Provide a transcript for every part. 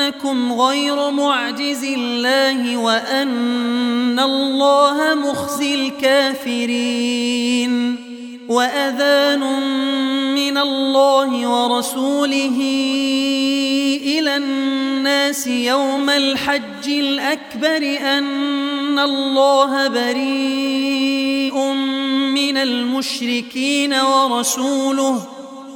أنكم غير معجز الله وأن الله مخزي الكافرين وأذان من الله ورسوله إلى الناس يوم الحج الأكبر أن الله بريء من المشركين ورسوله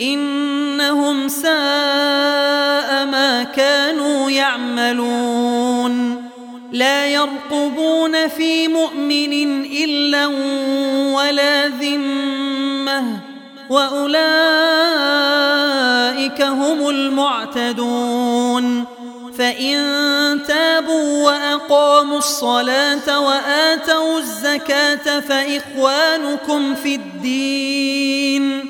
إنهم ساء ما كانوا يعملون. لا يرقبون في مؤمن إلا ولا ذمة. وأولئك هم المعتدون. فإن تابوا وأقاموا الصلاة وآتوا الزكاة فإخوانكم في الدين.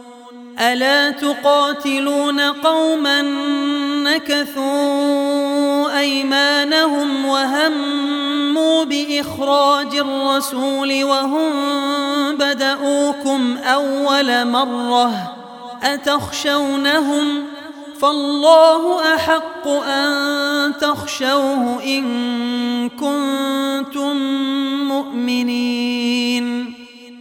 الا تقاتلون قوما نكثوا ايمانهم وهموا باخراج الرسول وهم بدأوكم اول مره اتخشونهم فالله احق ان تخشوه ان كنتم مؤمنين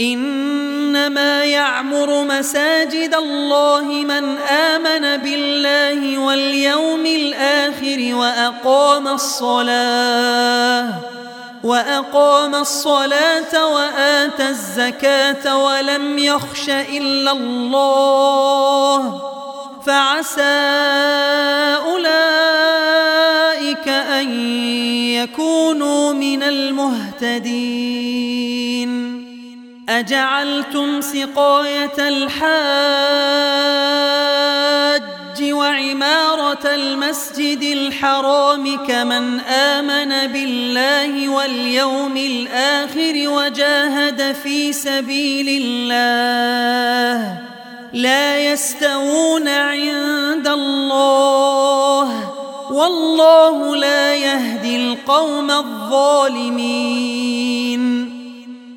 إنما يعمر مساجد الله من آمن بالله واليوم الآخر وأقام الصلاة وأقام الصلاة وآتى الزكاة ولم يخش إلا الله فعسى أولئك أن يكونوا من المهتدين أجعلتم سقاية الحاج وعمارة المسجد الحرام كمن آمن بالله واليوم الآخر وجاهد في سبيل الله لا يستوون عند الله والله لا يهدي القوم الظالمين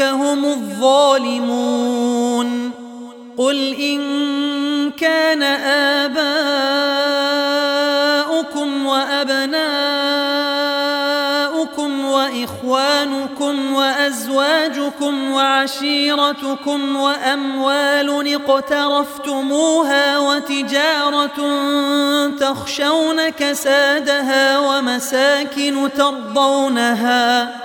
هم الظالمون. قل إن كان آباؤكم وأبناؤكم وإخوانكم وأزواجكم وعشيرتكم وأموال اقترفتموها وتجارة تخشون كسادها ومساكن ترضونها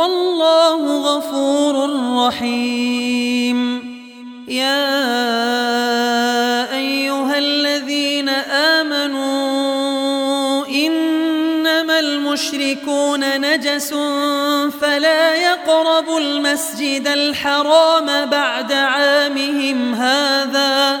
والله غفور رحيم. يا أيها الذين آمنوا إنما المشركون نجس فلا يقربوا المسجد الحرام بعد عامهم هذا.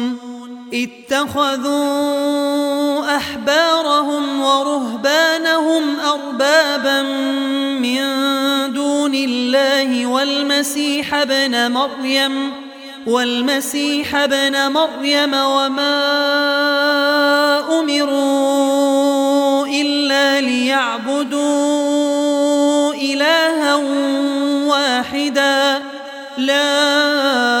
اتخذوا أحبارهم ورهبانهم أربابا من دون الله والمسيح ابن مريم والمسيح ابن مريم وما أمروا إلا ليعبدوا إلها واحدا. لا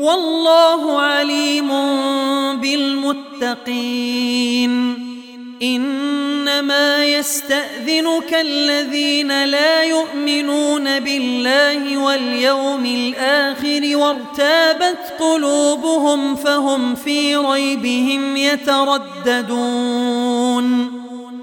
والله عليم بالمتقين انما يستأذنك الذين لا يؤمنون بالله واليوم الآخر وارتابت قلوبهم فهم في ريبهم يترددون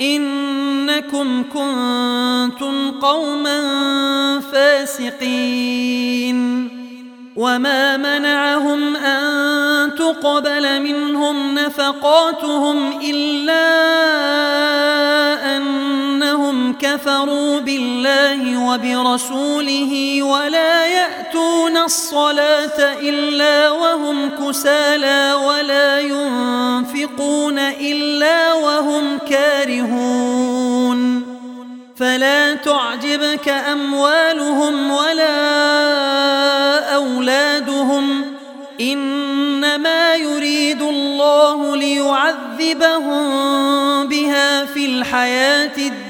إنكم كنتم قوما فاسقين. وما منعهم أن تقبل منهم نفقاتهم إلا أن كفروا بالله وبرسوله ولا يأتون الصلاة إلا وهم كسالى ولا ينفقون إلا وهم كارهون فلا تعجبك أموالهم ولا أولادهم إنما يريد الله ليعذبهم بها في الحياة الدنيا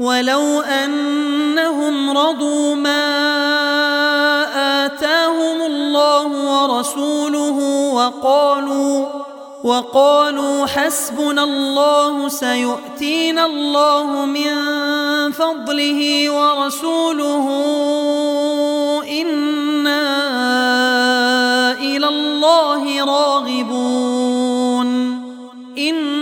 ولو أنهم رضوا ما آتاهم الله ورسوله وقالوا وقالوا حسبنا الله سيؤتينا الله من فضله ورسوله إنا إلى الله راغبون إن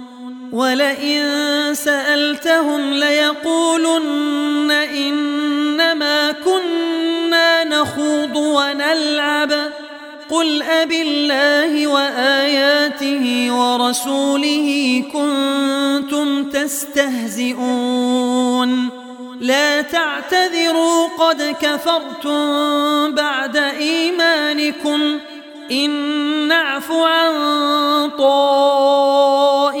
وَلَئِن سَأَلْتَهُمْ لَيَقُولُنَّ إِنَّمَا كُنَّا نَخُوضُ وَنَلْعَبُ. قُلْ أَبِاللَّهِ وَآيَاتِهِ وَرَسُولِهِ كُنْتُمْ تَسْتَهْزِئُونَ. لَا تَعْتَذِرُوا قَدْ كَفَرْتُمْ بَعْدَ إِيمَانِكُمْ. إِنْ نَعْفُ عَنْ طائف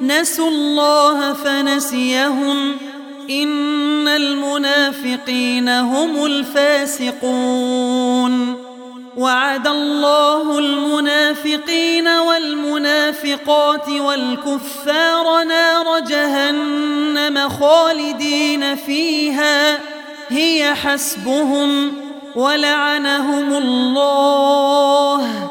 نسوا الله فنسيهم. إن المنافقين هم الفاسقون. وعد الله المنافقين والمنافقات والكفار نار جهنم خالدين فيها. هي حسبهم ولعنهم الله.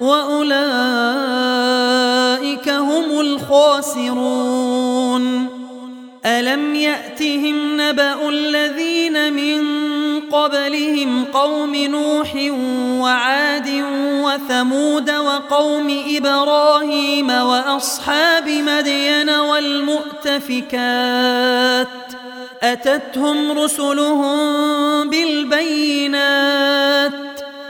وأولئك هم الخاسرون ألم يأتهم نبأ الذين من قبلهم قوم نوح وعاد وثمود وقوم إبراهيم وأصحاب مدين والمؤتفكات أتتهم رسلهم بالبينات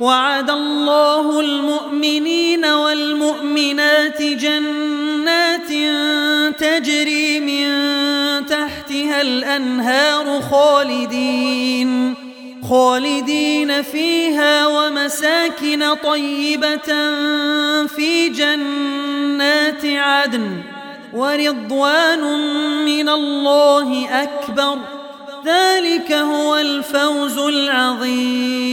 وعد الله المؤمنين والمؤمنات جنات تجري من تحتها الأنهار خالدين خالدين فيها ومساكن طيبة في جنات عدن ورضوان من الله أكبر ذلك هو الفوز العظيم.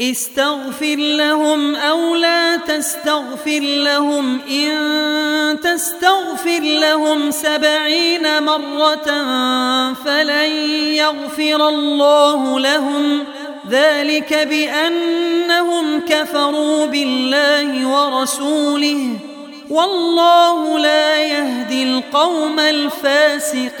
استغفر لهم أو لا تستغفر لهم إن تستغفر لهم سبعين مرة فلن يغفر الله لهم. ذلك بأنهم كفروا بالله ورسوله. والله لا يهدي القوم الفاسقين.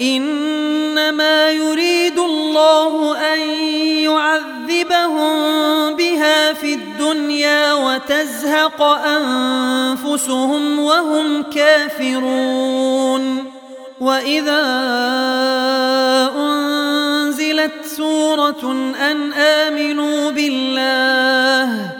إنما يريد الله أن يعذبهم بها في الدنيا وتزهق أنفسهم وهم كافرون. وإذا أنزلت سورة أن آمنوا بالله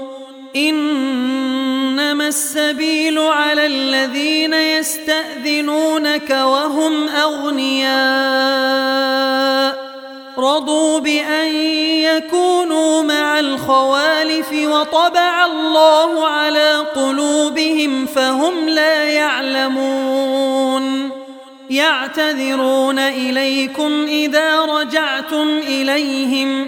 إنما السبيل على الذين يستأذنونك وهم أغنياء رضوا بأن يكونوا مع الخوالف وطبع الله على قلوبهم فهم لا يعلمون يعتذرون إليكم إذا رجعتم إليهم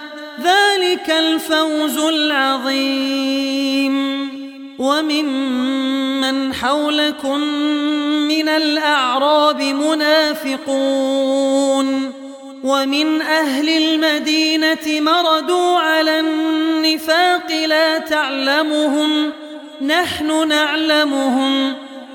ذلك الفوز العظيم. ومن من حولكم من الأعراب منافقون. ومن أهل المدينة مردوا على النفاق لا تعلمهم. نحن نعلمهم.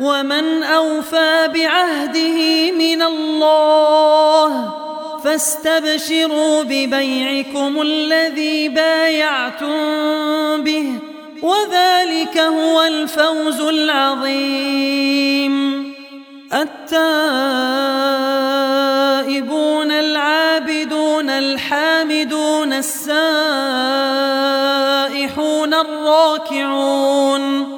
ومن اوفى بعهده من الله فاستبشروا ببيعكم الذي بايعتم به وذلك هو الفوز العظيم. التائبون العابدون الحامدون السائحون الراكعون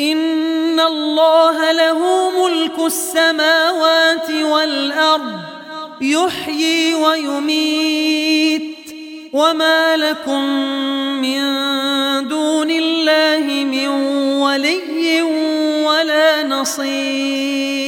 ان اللہ له ملک السماوات والارض. يحيي ويميت. وما لكم من دون الله من ولي ولا نصير.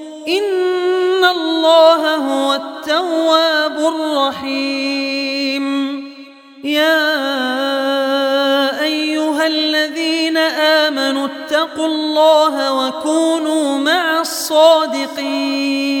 هو التواب الرحيم. يا أيها الذين آمنوا اتقوا الله وكونوا مع الصادقين.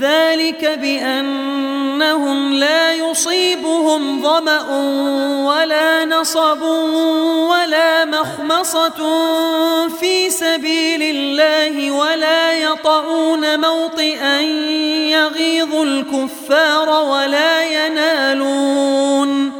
ذلك بأنهم لا يصيبهم ظمأ ولا نصب ولا مخمصة في سبيل الله ولا يطعون موطئا يغيظ الكفار ولا ينالون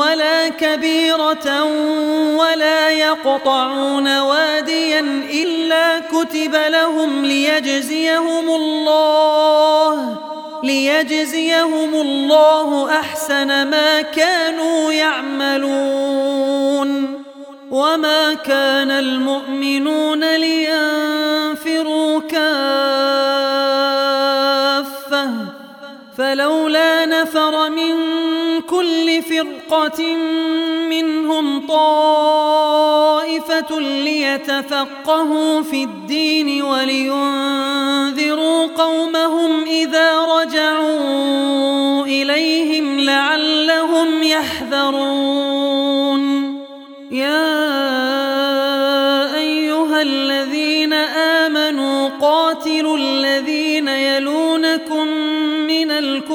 ولا كبيرة ولا يقطعون واديا إلا كتب لهم ليجزيهم الله ليجزيهم الله أحسن ما كانوا يعملون. وما كان المؤمنون لينفروا كافة فلولا نفر من كل فرقة منهم طائفة ليتفقهوا في الدين ولينذروا قومهم إذا رجعوا إليهم لعلهم يحذرون. يا